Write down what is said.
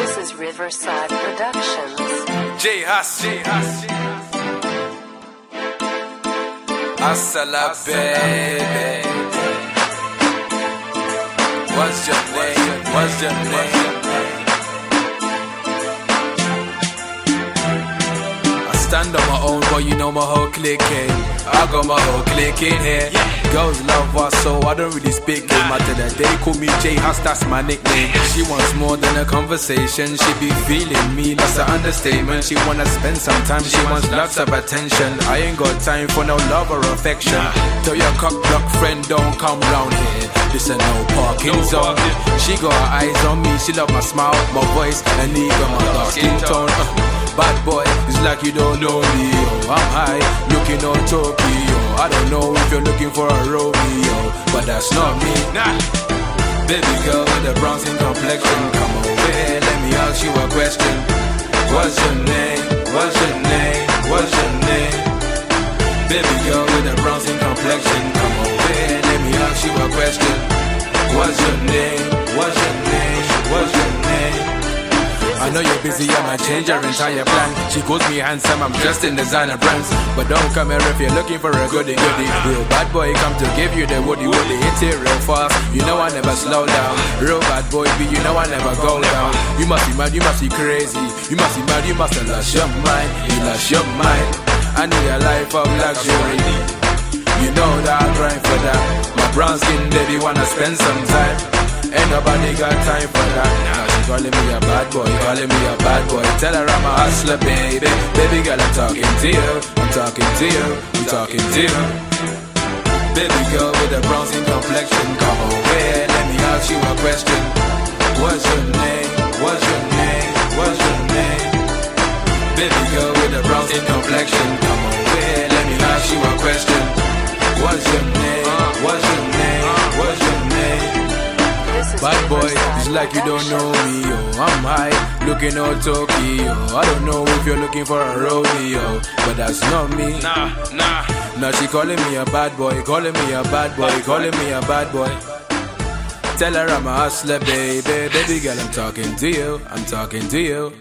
This is Riverside Productions. J Hass. J Hass. Asala baby. What's your name? What's your name? I stand on my own, but you know my whole clique. I got my whole clique in here. Girls love us, so I don't really speak game. After that, they call me J Hass, that's my nickname. She wants more than a conversation. She be feeling me, that's an understatement. She wanna spend some time, she wants lots of attention. I ain't got time for no love or affection. Tell your cock block friend, don't come round here. This ain't no parking zone. She got her eyes on me, she love my smile, my voice, and even my dark skin tone. Uh, Bad boy, it's like you don't know me. Oh, I'm high, looking on Tokyo. I don't know if you're looking for a Romeo, but that's not me. Nah. Baby girl with a brown skin complexion, come over here, let me ask you a question. What's your name? What's your name? What's your name? Baby girl with a brown skin complexion, come over here, let me ask you a question. What's your name? What's your name? What's your name? I know you're busy, I might change your entire plan. She calls me handsome, I'm dressed in designer brands. But don't come here if you're looking for a goodie goodie. Real bad boy, come to give you the woody woody. Hit it real fast, you know I never slow down. Real bad boy, be you know I never go down. You must be mad, you must be crazy. You must be mad, you must have lost your mind. You lost your mind. I need a life of luxury. You know that I grind for that. My brown skin baby wanna spend some time. Ain't nobody got time for that. Calling me a bad boy, calling me a bad boy. Tell her I'm a hustler, baby. Baby girl, I'm talking to you. I'm talking to you. I'm talking to you. Baby girl with a brown complexion, come here. Let me ask you a question. What's your name? What's your name? What's your name? Baby girl with a brown complexion, come here. Let me ask you a question. What's your name? What's your name? Bad boy, it's like you don't know me, yo. I'm high, looking all Tokyo. I don't know if you're looking for a Romeo, but that's not me. Nah, nah. Now she calling me a bad boy, calling me a bad boy, calling me a bad boy. Tell her I'm a hustler, baby. Baby girl, I'm talking to you. I'm talking to you.